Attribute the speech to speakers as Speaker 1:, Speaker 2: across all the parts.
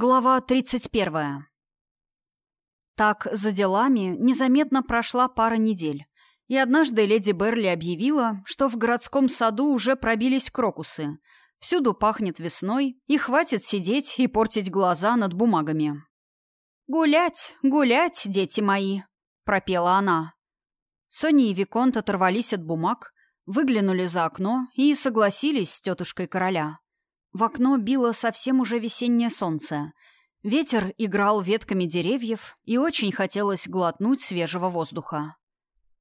Speaker 1: Глава 31. Так, за делами незаметно прошла пара недель, и однажды леди Берли объявила, что в городском саду уже пробились крокусы. Всюду пахнет весной, и хватит сидеть и портить глаза над бумагами. «Гулять, гулять, дети мои!» — пропела она. Соня и Виконт оторвались от бумаг, выглянули за окно и согласились с тетушкой короля. В окно било совсем уже весеннее солнце. Ветер играл ветками деревьев, и очень хотелось глотнуть свежего воздуха.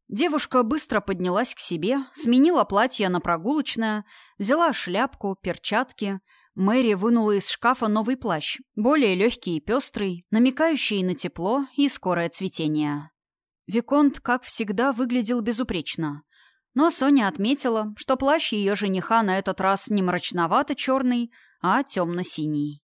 Speaker 1: Девушка быстро поднялась к себе, сменила платье на прогулочное, взяла шляпку, перчатки. Мэри вынула из шкафа новый плащ, более легкий и пестрый, намекающий на тепло и скорое цветение. Виконт, как всегда, выглядел безупречно. Но Соня отметила, что плащ ее жениха на этот раз не мрачновато-черный, а темно-синий.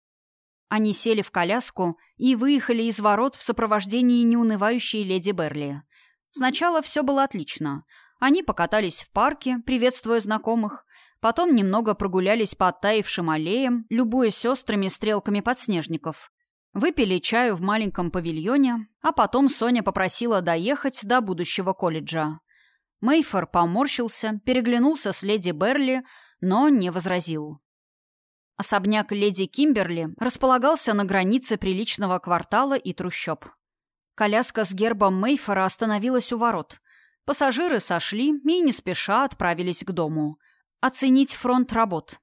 Speaker 1: Они сели в коляску и выехали из ворот в сопровождении неунывающей леди Берли. Сначала все было отлично. Они покатались в парке, приветствуя знакомых, потом немного прогулялись по оттаившим аллеям, любуясь сестрами стрелками подснежников. Выпили чаю в маленьком павильоне, а потом Соня попросила доехать до будущего колледжа. Мейфор поморщился, переглянулся с леди Берли, но не возразил. Особняк леди Кимберли располагался на границе приличного квартала и трущоб. Коляска с гербом Мейфора остановилась у ворот. Пассажиры сошли и не спеша отправились к дому. Оценить фронт работ.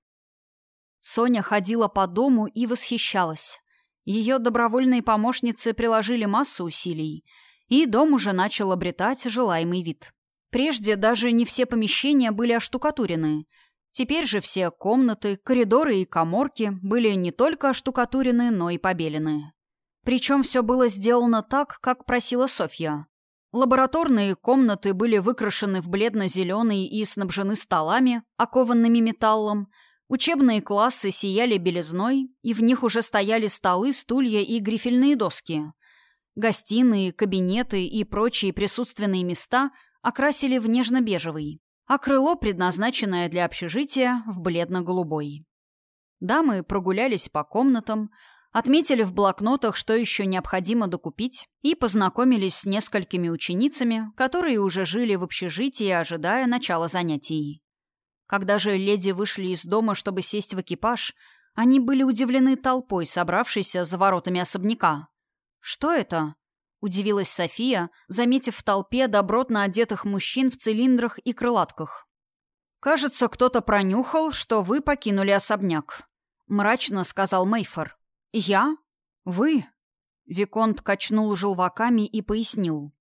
Speaker 1: Соня ходила по дому и восхищалась. Ее добровольные помощницы приложили массу усилий, и дом уже начал обретать желаемый вид. Прежде даже не все помещения были оштукатурены. Теперь же все комнаты, коридоры и коморки были не только оштукатурены, но и побелены. Причем все было сделано так, как просила Софья. Лабораторные комнаты были выкрашены в бледно-зеленый и снабжены столами, окованными металлом. Учебные классы сияли белизной, и в них уже стояли столы, стулья и грифельные доски. Гостиные, кабинеты и прочие присутственные места – окрасили в нежно-бежевый, а крыло, предназначенное для общежития, в бледно-голубой. Дамы прогулялись по комнатам, отметили в блокнотах, что еще необходимо докупить, и познакомились с несколькими ученицами, которые уже жили в общежитии, ожидая начала занятий. Когда же леди вышли из дома, чтобы сесть в экипаж, они были удивлены толпой, собравшейся за воротами особняка. Что это? — удивилась София, заметив в толпе добротно одетых мужчин в цилиндрах и крылатках. «Кажется, кто-то пронюхал, что вы покинули особняк», — мрачно сказал Мейфор. «Я? Вы?» Виконт качнул желваками и пояснил.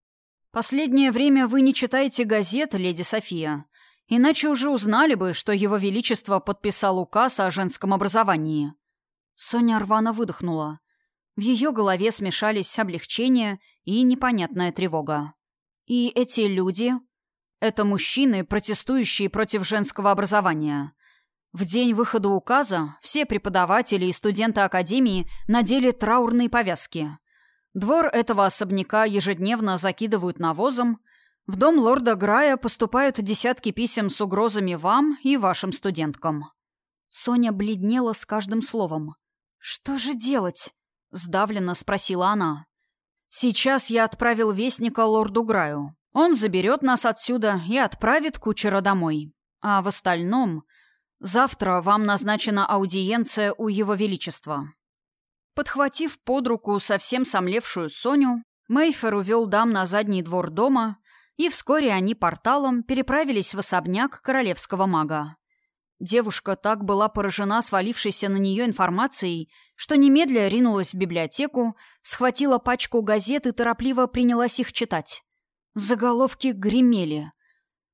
Speaker 1: «Последнее время вы не читаете газет, леди София, иначе уже узнали бы, что его величество подписал указ о женском образовании». Соня рвано выдохнула. В ее голове смешались облегчение и непонятная тревога. И эти люди — это мужчины, протестующие против женского образования. В день выхода указа все преподаватели и студенты академии надели траурные повязки. Двор этого особняка ежедневно закидывают навозом. В дом лорда Грая поступают десятки писем с угрозами вам и вашим студенткам. Соня бледнела с каждым словом. «Что же делать?» — сдавленно спросила она. «Сейчас я отправил вестника лорду Граю. Он заберет нас отсюда и отправит кучера домой. А в остальном... Завтра вам назначена аудиенция у его величества». Подхватив под руку совсем сомлевшую Соню, Мейфер увел дам на задний двор дома, и вскоре они порталом переправились в особняк королевского мага. Девушка так была поражена свалившейся на нее информацией, что немедля ринулась в библиотеку, схватила пачку газет и торопливо принялась их читать. Заголовки гремели.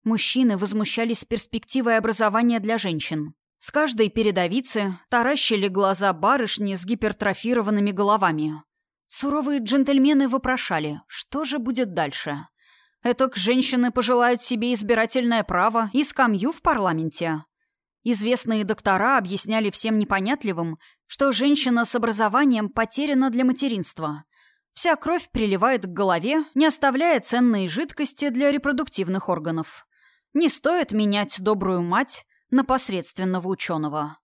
Speaker 1: Мужчины возмущались перспективой образования для женщин. С каждой передовицы таращили глаза барышни с гипертрофированными головами. Суровые джентльмены вопрошали, что же будет дальше. Этак женщины пожелают себе избирательное право и скамью в парламенте. Известные доктора объясняли всем непонятливым, что женщина с образованием потеряна для материнства. Вся кровь приливает к голове, не оставляя ценные жидкости для репродуктивных органов. Не стоит менять добрую мать на посредственного ученого.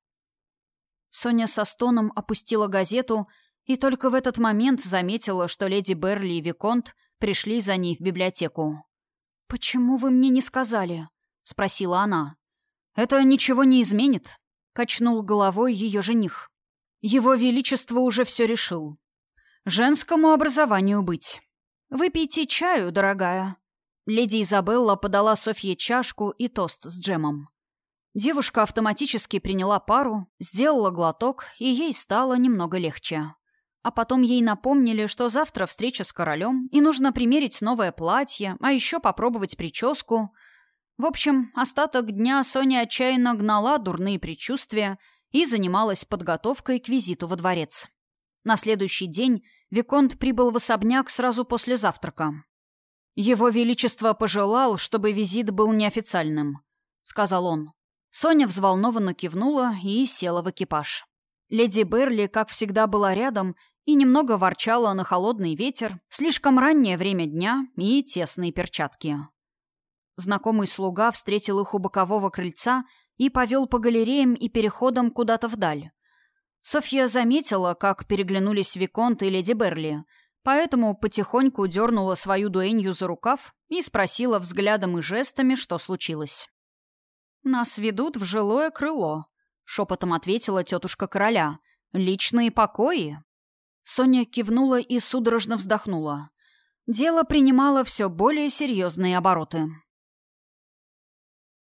Speaker 1: Соня со стоном опустила газету И только в этот момент заметила, что леди Берли и Виконт пришли за ней в библиотеку. «Почему вы мне не сказали?» — спросила она. «Это ничего не изменит», — качнул головой ее жених. «Его Величество уже все решил. Женскому образованию быть. Выпейте чаю, дорогая». Леди Изабелла подала Софье чашку и тост с джемом. Девушка автоматически приняла пару, сделала глоток, и ей стало немного легче. А потом ей напомнили, что завтра встреча с королем, и нужно примерить новое платье, а еще попробовать прическу. В общем, остаток дня Соня отчаянно гнала дурные предчувствия и занималась подготовкой к визиту во дворец. На следующий день Виконт прибыл в особняк сразу после завтрака. «Его Величество пожелал, чтобы визит был неофициальным», — сказал он. Соня взволнованно кивнула и села в экипаж. Леди Берли, как всегда, была рядом и немного ворчала на холодный ветер, слишком раннее время дня и тесные перчатки. Знакомый слуга встретил их у бокового крыльца и повел по галереям и переходам куда-то вдаль. Софья заметила, как переглянулись Виконт и леди Берли, поэтому потихоньку дернула свою дуэнью за рукав и спросила взглядом и жестами, что случилось. «Нас ведут в жилое крыло», — шепотом ответила тетушка короля. «Личные покои». Соня кивнула и судорожно вздохнула. Дело принимало все более серьезные обороты.